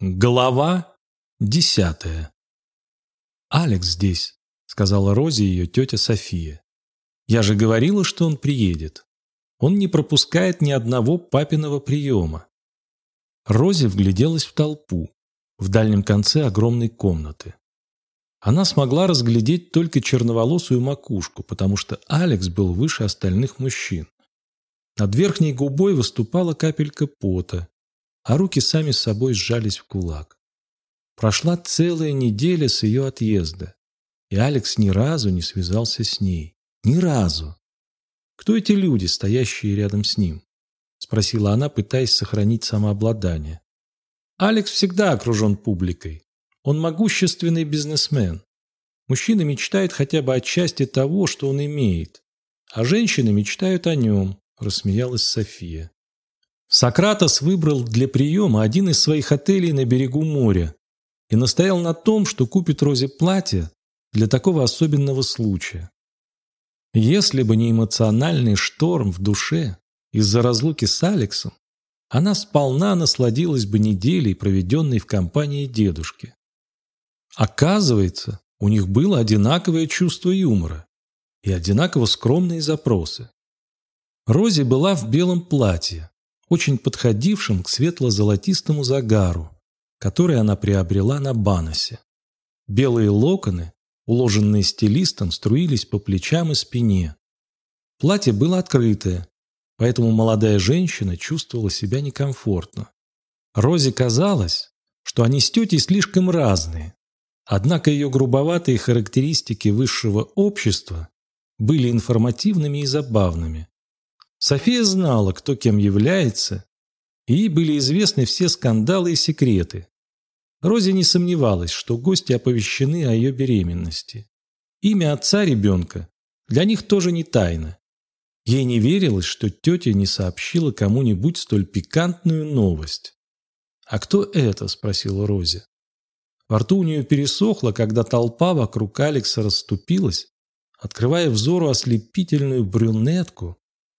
Глава десятая. «Алекс здесь», — сказала Розе ее тетя София. «Я же говорила, что он приедет. Он не пропускает ни одного папиного приема». Рози вгляделась в толпу, в дальнем конце огромной комнаты. Она смогла разглядеть только черноволосую макушку, потому что Алекс был выше остальных мужчин. Над верхней губой выступала капелька пота, а руки сами собой сжались в кулак. Прошла целая неделя с ее отъезда, и Алекс ни разу не связался с ней. Ни разу. «Кто эти люди, стоящие рядом с ним?» — спросила она, пытаясь сохранить самообладание. Алекс всегда окружен публикой. Он могущественный бизнесмен. Мужчина мечтает хотя бы о части того, что он имеет, а женщины мечтают о нем, рассмеялась София. Сократос выбрал для приема один из своих отелей на берегу моря и настоял на том, что купит Розе платье для такого особенного случая. Если бы не эмоциональный шторм в душе из-за разлуки с Алексом, она сполна насладилась бы неделей, проведенной в компании дедушки. Оказывается, у них было одинаковое чувство юмора и одинаково скромные запросы. Рози была в белом платье, очень подходившим к светло-золотистому загару, который она приобрела на Баносе. Белые локоны, уложенные стилистом, струились по плечам и спине. Платье было открытое, поэтому молодая женщина чувствовала себя некомфортно. Розе казалось, что они с тетей слишком разные, однако ее грубоватые характеристики высшего общества были информативными и забавными. София знала, кто кем является, и были известны все скандалы и секреты. Рози не сомневалась, что гости оповещены о ее беременности. Имя отца ребенка для них тоже не тайна. Ей не верилось, что тетя не сообщила кому-нибудь столь пикантную новость. «А кто это?» – спросила Рози. Во рту у нее пересохло, когда толпа вокруг Алекса расступилась, открывая взору ослепительную брюнетку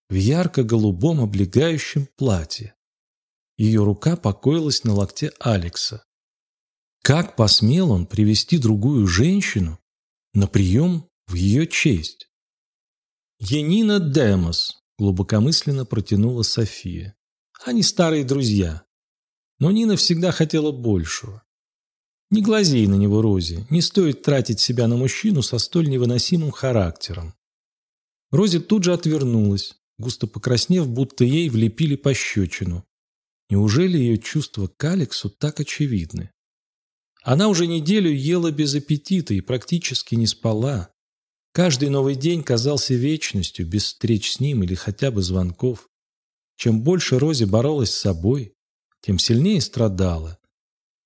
в ярко-голубом облегающем платье. Ее рука покоилась на локте Алекса. Как посмел он привести другую женщину на прием в ее честь? «Енина Демос», – глубокомысленно протянула София. «Они старые друзья. Но Нина всегда хотела большего. Не глазей на него, Рози, не стоит тратить себя на мужчину со столь невыносимым характером». Рози тут же отвернулась, густо покраснев, будто ей влепили пощечину. Неужели ее чувства к Алексу так очевидны? Она уже неделю ела без аппетита и практически не спала. Каждый новый день казался вечностью, без встреч с ним или хотя бы звонков. Чем больше Рози боролась с собой, тем сильнее страдала.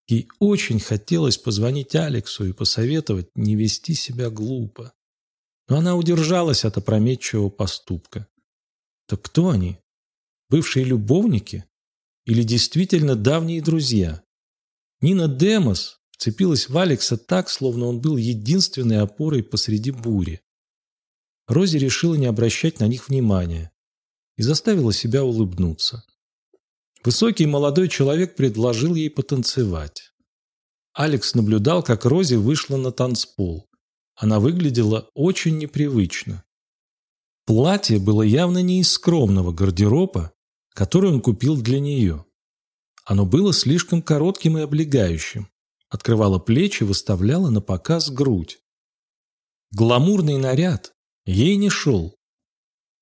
Ей очень хотелось позвонить Алексу и посоветовать не вести себя глупо. Но она удержалась от опрометчивого поступка. Так кто они? Бывшие любовники? Или действительно давние друзья? Нина Демос вцепилась в Алекса так, словно он был единственной опорой посреди бури. Рози решила не обращать на них внимания и заставила себя улыбнуться. Высокий молодой человек предложил ей потанцевать. Алекс наблюдал, как Рози вышла на танцпол. Она выглядела очень непривычно. Платье было явно не из скромного гардероба, который он купил для нее. Оно было слишком коротким и облегающим, открывало плечи, выставляло на показ грудь. Гламурный наряд ей не шел.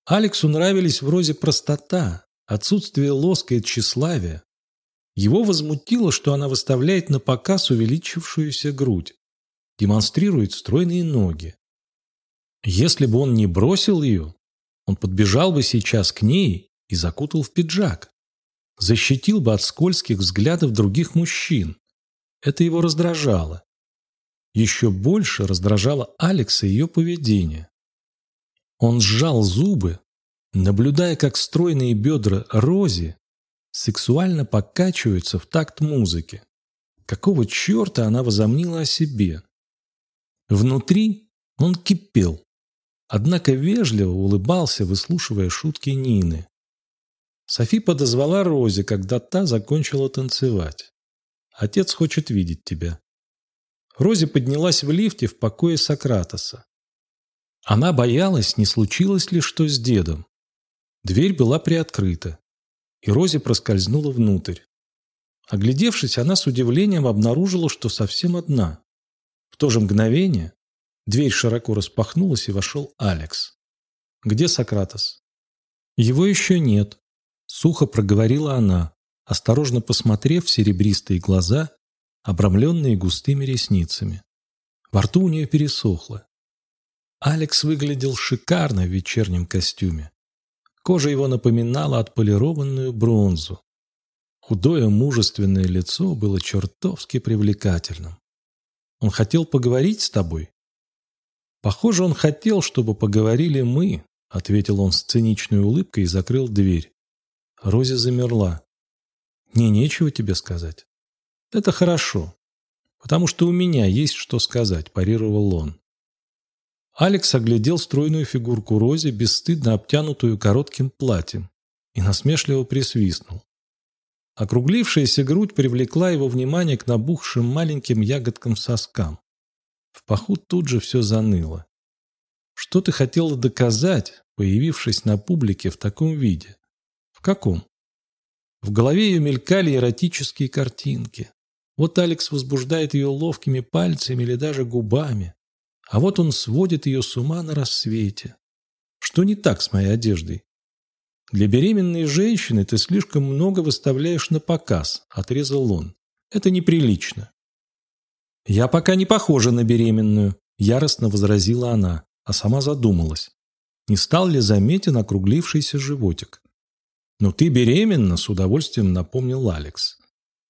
Алексу нравились в Розе простота, отсутствие лоска и тщеславия. Его возмутило, что она выставляет на показ увеличившуюся грудь, демонстрирует стройные ноги. Если бы он не бросил ее, он подбежал бы сейчас к ней и закутал в пиджак. Защитил бы от скользких взглядов других мужчин. Это его раздражало. Еще больше раздражало Алекса ее поведение. Он сжал зубы, наблюдая, как стройные бедра Рози сексуально покачиваются в такт музыки. Какого черта она возомнила о себе? Внутри он кипел однако вежливо улыбался, выслушивая шутки Нины. Софи подозвала Рози, когда та закончила танцевать. Отец хочет видеть тебя». Рози поднялась в лифте в покое Сократоса. Она боялась, не случилось ли что с дедом. Дверь была приоткрыта, и Рози проскользнула внутрь. Оглядевшись, она с удивлением обнаружила, что совсем одна. В то же мгновение дверь широко распахнулась, и вошел Алекс. «Где Сократос?» «Его еще нет», — сухо проговорила она, осторожно посмотрев в серебристые глаза, обрамленные густыми ресницами. Во рту у нее пересохло. Алекс выглядел шикарно в вечернем костюме. Кожа его напоминала отполированную бронзу. Худое мужественное лицо было чертовски привлекательным. «Он хотел поговорить с тобой?» «Похоже, он хотел, чтобы поговорили мы», — ответил он с циничной улыбкой и закрыл дверь. Рози замерла. «Мне нечего тебе сказать». «Это хорошо, потому что у меня есть что сказать», – парировал он. Алекс оглядел стройную фигурку Рози, бесстыдно обтянутую коротким платьем, и насмешливо присвистнул. Округлившаяся грудь привлекла его внимание к набухшим маленьким ягодкам соскам. В паху тут же все заныло. Что ты хотела доказать, появившись на публике в таком виде? В каком? В голове ее мелькали эротические картинки. Вот Алекс возбуждает ее ловкими пальцами или даже губами, а вот он сводит ее с ума на рассвете. Что не так с моей одеждой? Для беременной женщины ты слишком много выставляешь на показ, отрезал он. Это неприлично. Я пока не похожа на беременную, яростно возразила она, а сама задумалась. Не стал ли заметен округлившийся животик? «Но ты беременна», — с удовольствием напомнил Алекс.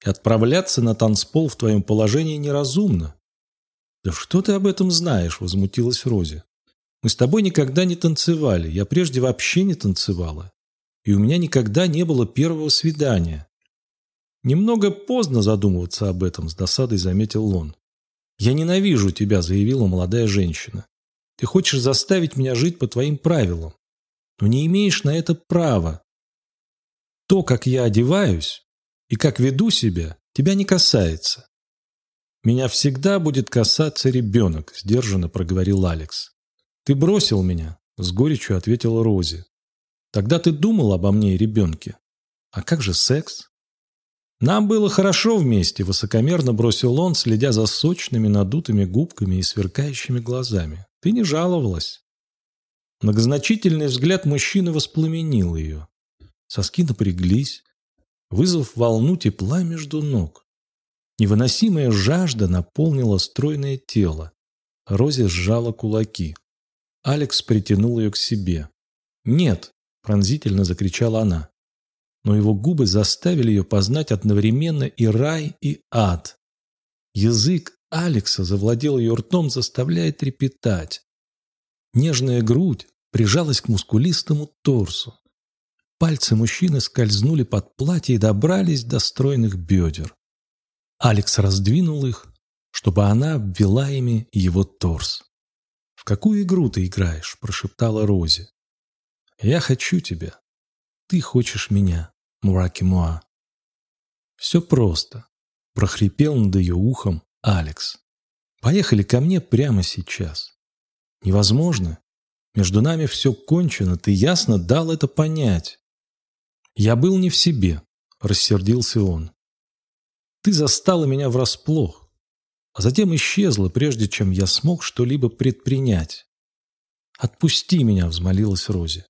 «И отправляться на танцпол в твоем положении неразумно. «Да что ты об этом знаешь?» – возмутилась Рози. «Мы с тобой никогда не танцевали, я прежде вообще не танцевала. И у меня никогда не было первого свидания». «Немного поздно задумываться об этом», – с досадой заметил он. «Я ненавижу тебя», – заявила молодая женщина. «Ты хочешь заставить меня жить по твоим правилам, но не имеешь на это права. То, как я одеваюсь и как веду себя, тебя не касается. «Меня всегда будет касаться ребенок», – сдержанно проговорил Алекс. «Ты бросил меня», – с горечью ответила Рози. «Тогда ты думал обо мне и ребенке. А как же секс?» «Нам было хорошо вместе», – высокомерно бросил он, следя за сочными надутыми губками и сверкающими глазами. «Ты не жаловалась». Многозначительный взгляд мужчины воспламенил ее. Соски напряглись, вызвав волну тепла между ног. Невыносимая жажда наполнила стройное тело. Рози сжала кулаки. Алекс притянул ее к себе. «Нет!» – пронзительно закричала она. Но его губы заставили ее познать одновременно и рай, и ад. Язык Алекса завладел ее ртом, заставляя трепетать. Нежная грудь прижалась к мускулистому торсу. Пальцы мужчины скользнули под платье и добрались до стройных бедер. Алекс раздвинул их, чтобы она обвела ими его торс. «В какую игру ты играешь?» – прошептала Рози. «Я хочу тебя. Ты хочешь меня, Мураки Муа». «Все просто», – прохрипел над ее ухом Алекс. «Поехали ко мне прямо сейчас». «Невозможно. Между нами все кончено, ты ясно дал это понять». «Я был не в себе», – рассердился он. Ты застала меня врасплох, а затем исчезла, прежде чем я смог что-либо предпринять. «Отпусти меня», — взмолилась Рози.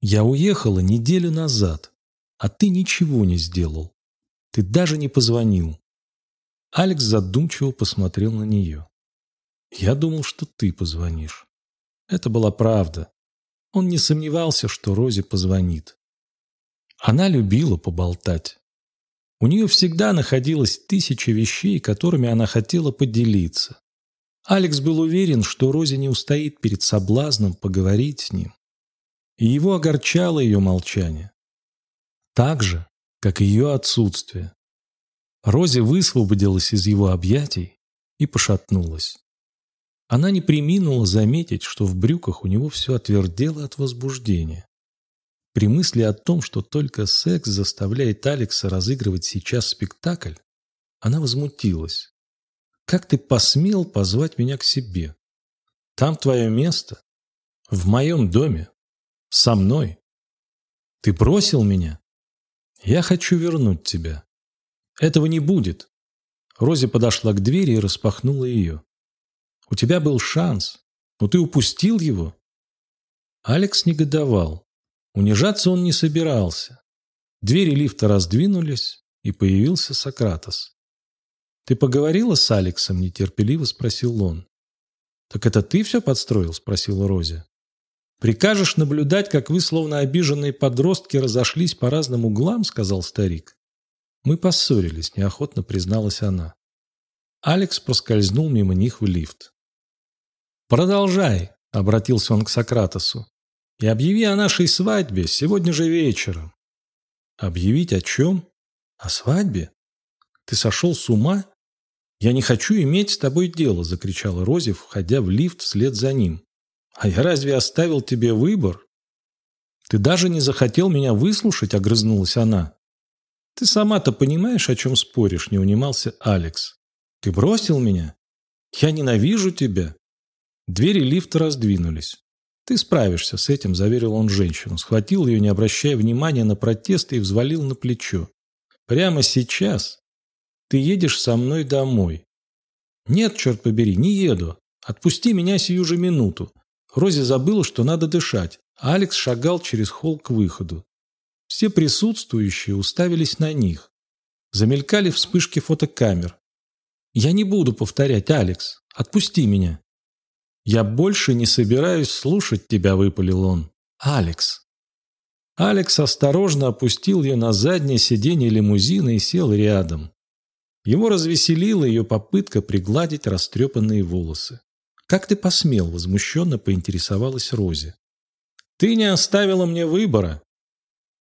«Я уехала неделю назад, а ты ничего не сделал. Ты даже не позвонил». Алекс задумчиво посмотрел на нее. «Я думал, что ты позвонишь». Это была правда. Он не сомневался, что Рози позвонит. Она любила поболтать. У нее всегда находилось тысяча вещей, которыми она хотела поделиться. Алекс был уверен, что Рози не устоит перед соблазном поговорить с ним. И его огорчало ее молчание. Так же, как и ее отсутствие. Рози высвободилась из его объятий и пошатнулась. Она не приминула заметить, что в брюках у него все отвердело от возбуждения. При мысли о том, что только секс заставляет Алекса разыгрывать сейчас спектакль, Она возмутилась. «Как ты посмел позвать меня к себе? Там твое место. В моем доме. Со мной. Ты бросил меня? Я хочу вернуть тебя. Этого не будет». Рози подошла к двери и распахнула ее. «У тебя был шанс, но ты упустил его». Алекс негодовал. Унижаться он не собирался. Двери лифта раздвинулись, и появился Сократос. «Ты поговорила с Алексом?» – нетерпеливо спросил он. «Так это ты все подстроил?» – спросила Рози. «Прикажешь наблюдать, как вы, словно обиженные подростки, разошлись по разным углам?» – сказал старик. «Мы поссорились», – неохотно призналась она. Алекс проскользнул мимо них в лифт. «Продолжай», – обратился он к Сократосу, – «и объяви о нашей свадьбе сегодня же вечером». «Объявить о чем? О свадьбе? Ты сошел с ума? Я не хочу иметь с тобой дело», – закричала Рози, входя в лифт вслед за ним. «А я разве оставил тебе выбор?» «Ты даже не захотел меня выслушать», – огрызнулась она. «Ты сама-то понимаешь, о чем споришь?» – не унимался Алекс. «Ты бросил меня? Я ненавижу тебя!» Двери лифта раздвинулись. «Ты справишься с этим», – заверил он женщину. Схватил ее, не обращая внимания на протесты, и взвалил на плечо. «Прямо сейчас ты едешь со мной домой». «Нет, черт побери, не еду. Отпусти меня сию же минуту». Рози забыла, что надо дышать, Алекс шагал через холл к выходу. Все присутствующие уставились на них. Замелькали вспышки фотокамер. «Я не буду повторять, Алекс. Отпусти меня». «Я больше не собираюсь слушать тебя», — выпалил он. «Алекс». Алекс осторожно опустил ее на заднее сиденье лимузина и сел рядом. Его развеселила ее попытка пригладить растрепанные волосы. «Как ты посмел?» – возмущенно поинтересовалась Рози. «Ты не оставила мне выбора.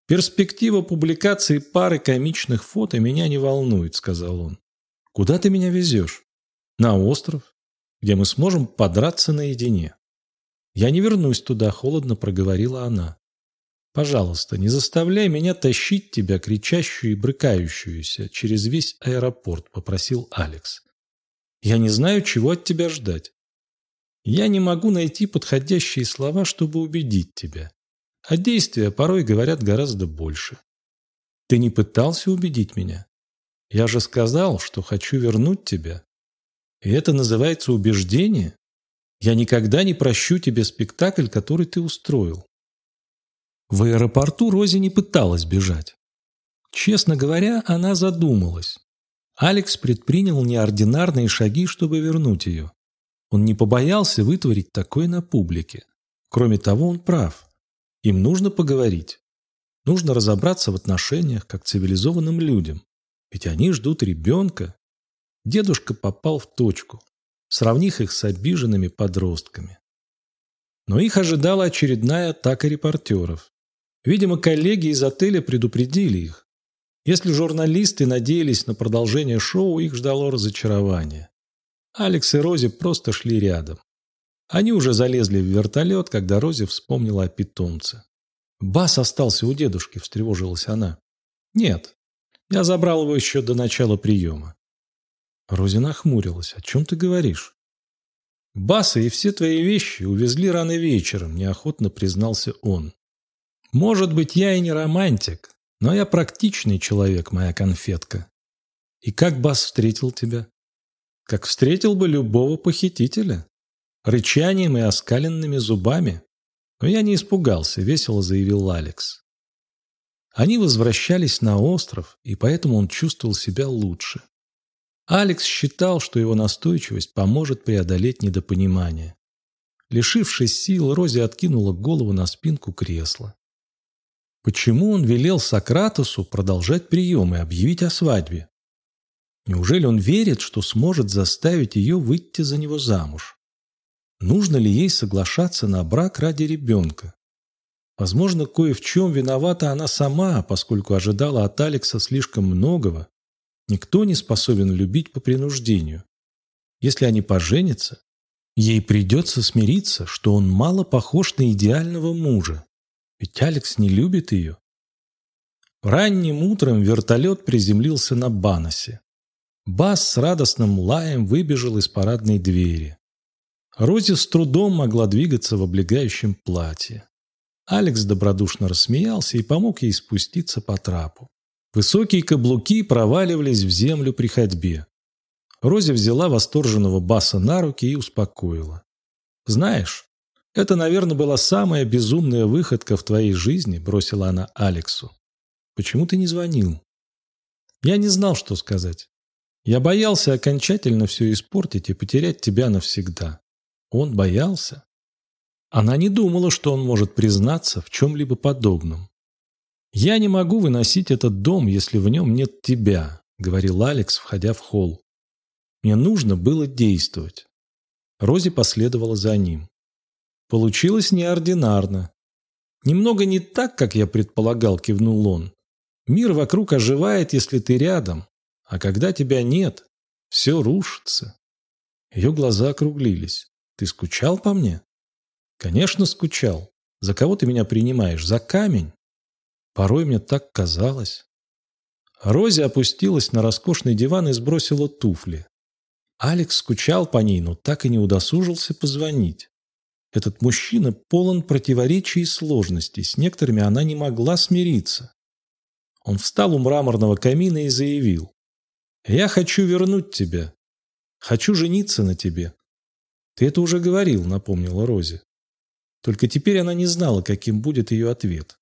Перспектива публикации пары комичных фото меня не волнует», – сказал он. «Куда ты меня везешь?» «На остров где мы сможем подраться наедине. «Я не вернусь туда», — холодно проговорила она. «Пожалуйста, не заставляй меня тащить тебя, кричащую и брыкающуюся, через весь аэропорт», — попросил Алекс. «Я не знаю, чего от тебя ждать. Я не могу найти подходящие слова, чтобы убедить тебя. А действия порой говорят гораздо больше. Ты не пытался убедить меня? Я же сказал, что хочу вернуть тебя. И это называется убеждение? Я никогда не прощу тебе спектакль, который ты устроил. В аэропорту Рози не пыталась бежать. Честно говоря, она задумалась. Алекс предпринял неординарные шаги, чтобы вернуть ее. Он не побоялся вытворить такое на публике. Кроме того, он прав. Им нужно поговорить. Нужно разобраться в отношениях, как цивилизованным людям. Ведь они ждут ребенка, Дедушка попал в точку, сравнив их с обиженными подростками. Но их ожидала очередная атака репортеров. Видимо, коллеги из отеля предупредили их. Если журналисты надеялись на продолжение шоу, их ждало разочарование. Алекс и Рози просто шли рядом. Они уже залезли в вертолет, когда Рози вспомнила о питомце. «Бас остался у дедушки», – встревожилась она. «Нет, я забрал его еще до начала приема. Рози нахмурилась. «О чем ты говоришь?» «Баса и все твои вещи увезли рано вечером», – неохотно признался он. «Может быть, я и не романтик, но я практичный человек, моя конфетка. И как Бас встретил тебя?» «Как встретил бы любого похитителя. Рычанием и оскаленными зубами. Но я не испугался», – весело заявил Алекс. Они возвращались на остров, и поэтому он чувствовал себя лучше. Алекс считал, что его настойчивость поможет преодолеть недопонимание. Лишившись сил, Рози откинула голову на спинку кресла. Почему он велел Сократосу продолжать прием и объявить о свадьбе? Неужели он верит, что сможет заставить ее выйти за него замуж? Нужно ли ей соглашаться на брак ради ребенка? Возможно, кое в чем виновата она сама, поскольку ожидала от Алекса слишком многого Никто не способен любить по принуждению. Если они поженятся, ей придется смириться, что он мало похож на идеального мужа. Ведь Алекс не любит ее. Ранним утром вертолет приземлился на Баносе. Бас с радостным лаем выбежал из парадной двери. Рози с трудом могла двигаться в облегающем платье. Алекс добродушно рассмеялся и помог ей спуститься по трапу. Высокие каблуки проваливались в землю при ходьбе. Рози взяла восторженного Баса на руки и успокоила. «Знаешь, это, наверное, была самая безумная выходка в твоей жизни», бросила она Алексу. «Почему ты не звонил?» Я не знал, что сказать. Я боялся окончательно все испортить и потерять тебя навсегда. Он боялся. Она не думала, что он может признаться в чем-либо подобном. «Я не могу выносить этот дом, если в нем нет тебя», — говорил Алекс, входя в холл. Мне нужно было действовать. Рози последовала за ним. Получилось неординарно. Немного не так, как я предполагал, кивнул он. Мир вокруг оживает, если ты рядом, а когда тебя нет, все рушится. Ее глаза округлились. Ты скучал по мне? Конечно, скучал. За кого ты меня принимаешь? За камень? Порой мне так казалось. Рози опустилась на роскошный диван и сбросила туфли. Алекс скучал по ней, но так и не удосужился позвонить. Этот мужчина полон противоречий и сложностей, с некоторыми она не могла смириться. Он встал у мраморного камина и заявил. «Я хочу вернуть тебя. Хочу жениться на тебе». «Ты это уже говорил», — напомнила Рози. Только теперь она не знала, каким будет ее ответ.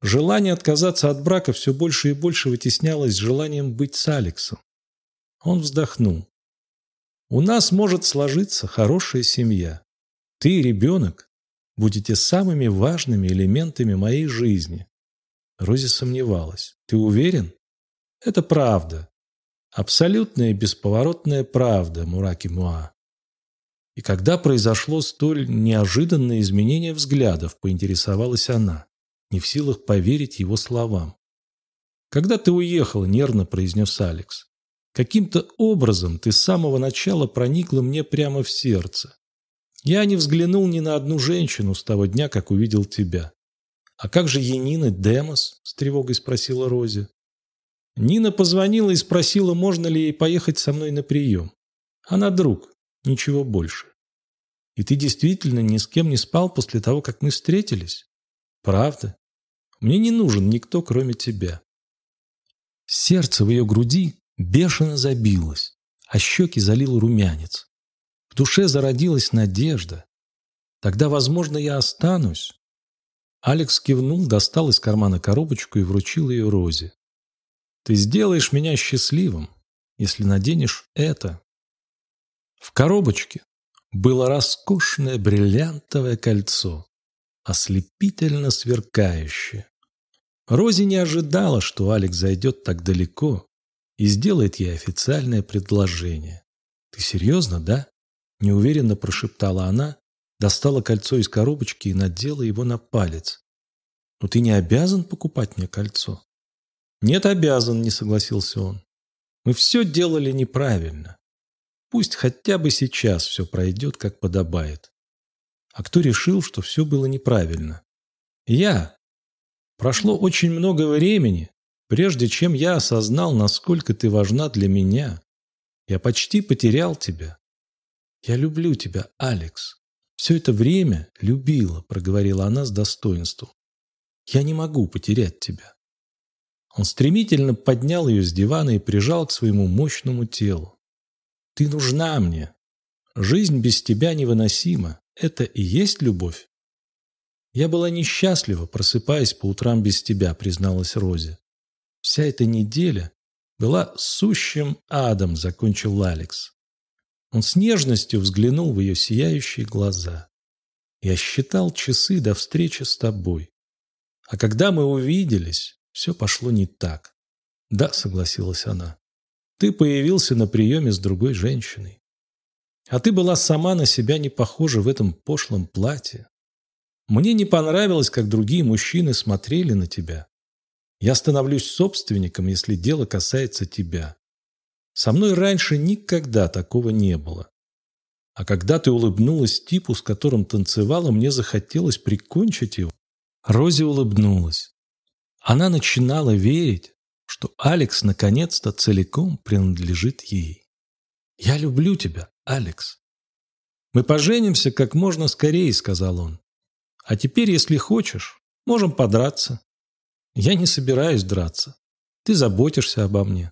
Желание отказаться от брака все больше и больше вытеснялось желанием быть с Алексом. Он вздохнул. «У нас может сложиться хорошая семья. Ты и ребенок будете самыми важными элементами моей жизни». Рози сомневалась. «Ты уверен?» «Это правда. Абсолютная бесповоротная правда, Мураки Муа. И когда произошло столь неожиданное изменение взглядов, поинтересовалась она, не в силах поверить его словам. «Когда ты уехала», — нервно произнес Алекс, «каким-то образом ты с самого начала проникла мне прямо в сердце. Я не взглянул ни на одну женщину с того дня, как увидел тебя. А как же Енина Демос?» — с тревогой спросила Рози. Нина позвонила и спросила, можно ли ей поехать со мной на прием. Она друг, Ничего больше. И ты действительно ни с кем не спал после того, как мы встретились? Правда? Мне не нужен никто, кроме тебя. Сердце в ее груди бешено забилось, а щеки залил румянец. В душе зародилась надежда. Тогда, возможно, я останусь. Алекс кивнул, достал из кармана коробочку и вручил ее Розе. «Ты сделаешь меня счастливым, если наденешь это в коробочке было роскошное бриллиантовое кольцо, ослепительно сверкающее. Рози не ожидала, что Алекс зайдет так далеко и сделает ей официальное предложение. «Ты серьезно, да?» – неуверенно прошептала она, достала кольцо из коробочки и надела его на палец. «Но ты не обязан покупать мне кольцо?» «Нет, обязан», – не согласился он. «Мы все делали неправильно. Пусть хотя бы сейчас все пройдет, как подобает. А кто решил, что все было неправильно? Я. Прошло очень много времени, прежде чем я осознал, насколько ты важна для меня. Я почти потерял тебя. Я люблю тебя, Алекс. Все это время любила, проговорила она с достоинством. Я не могу потерять тебя. Он стремительно поднял ее с дивана и прижал к своему мощному телу. Ты нужна мне. Жизнь без тебя невыносима. Это и есть любовь. Я была несчастлива, просыпаясь по утрам без тебя, призналась Рози. Вся эта неделя была сущим адом, закончил Алекс. Он с нежностью взглянул в ее сияющие глаза. Я считал часы до встречи с тобой. А когда мы увиделись, все пошло не так. Да, согласилась она. Ты появился на приеме с другой женщиной. А ты была сама на себя не похожа в этом пошлом платье. Мне не понравилось, как другие мужчины смотрели на тебя. Я становлюсь собственником, если дело касается тебя. Со мной раньше никогда такого не было. А когда ты улыбнулась типу, с которым танцевала, мне захотелось прикончить его. Рози улыбнулась. Она начинала верить, что Алекс наконец-то целиком принадлежит ей. «Я люблю тебя, Алекс». «Мы поженимся как можно скорее», — сказал он. «А теперь, если хочешь, можем подраться». «Я не собираюсь драться. Ты заботишься обо мне.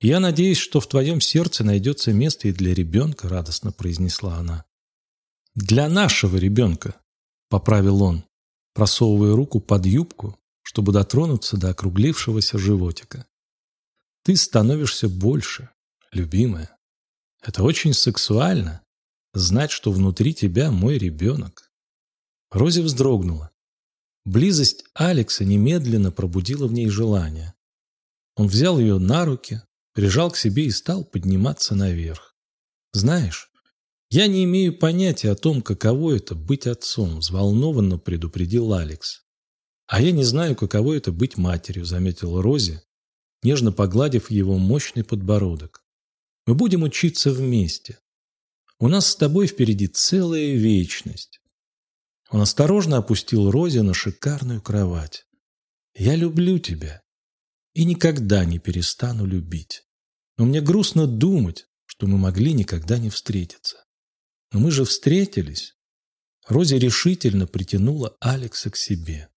Я надеюсь, что в твоем сердце найдется место и для ребенка», — радостно произнесла она. «Для нашего ребенка», — поправил он, просовывая руку под юбку, чтобы дотронуться до округлившегося животика. «Ты становишься больше, любимая. Это очень сексуально, знать, что внутри тебя мой ребенок». Рози вздрогнула. Близость Алекса немедленно пробудила в ней желание. Он взял ее на руки, прижал к себе и стал подниматься наверх. «Знаешь, я не имею понятия о том, каково это быть отцом», взволнованно предупредил Алекс. «А я не знаю, каково это быть матерью», заметила Рози, нежно погладив его мощный подбородок. «Мы будем учиться вместе. У нас с тобой впереди целая вечность. Он осторожно опустил Рози на шикарную кровать. «Я люблю тебя и никогда не перестану любить. Но мне грустно думать, что мы могли никогда не встретиться. Но мы же встретились». Рози решительно притянула Алекса к себе.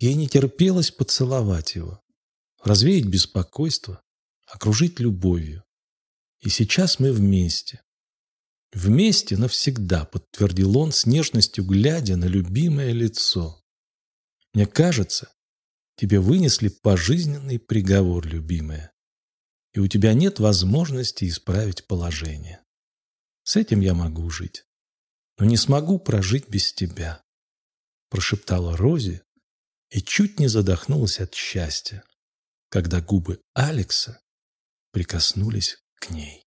Ей не терпелось поцеловать его, развеять беспокойство, окружить любовью. И сейчас мы вместе, «Вместе навсегда», — подтвердил он с нежностью, глядя на любимое лицо. «Мне кажется, тебе вынесли пожизненный приговор, любимая, и у тебя нет возможности исправить положение. С этим я могу жить, но не смогу прожить без тебя», — прошептала Рози и чуть не задохнулась от счастья, когда губы Алекса прикоснулись к ней.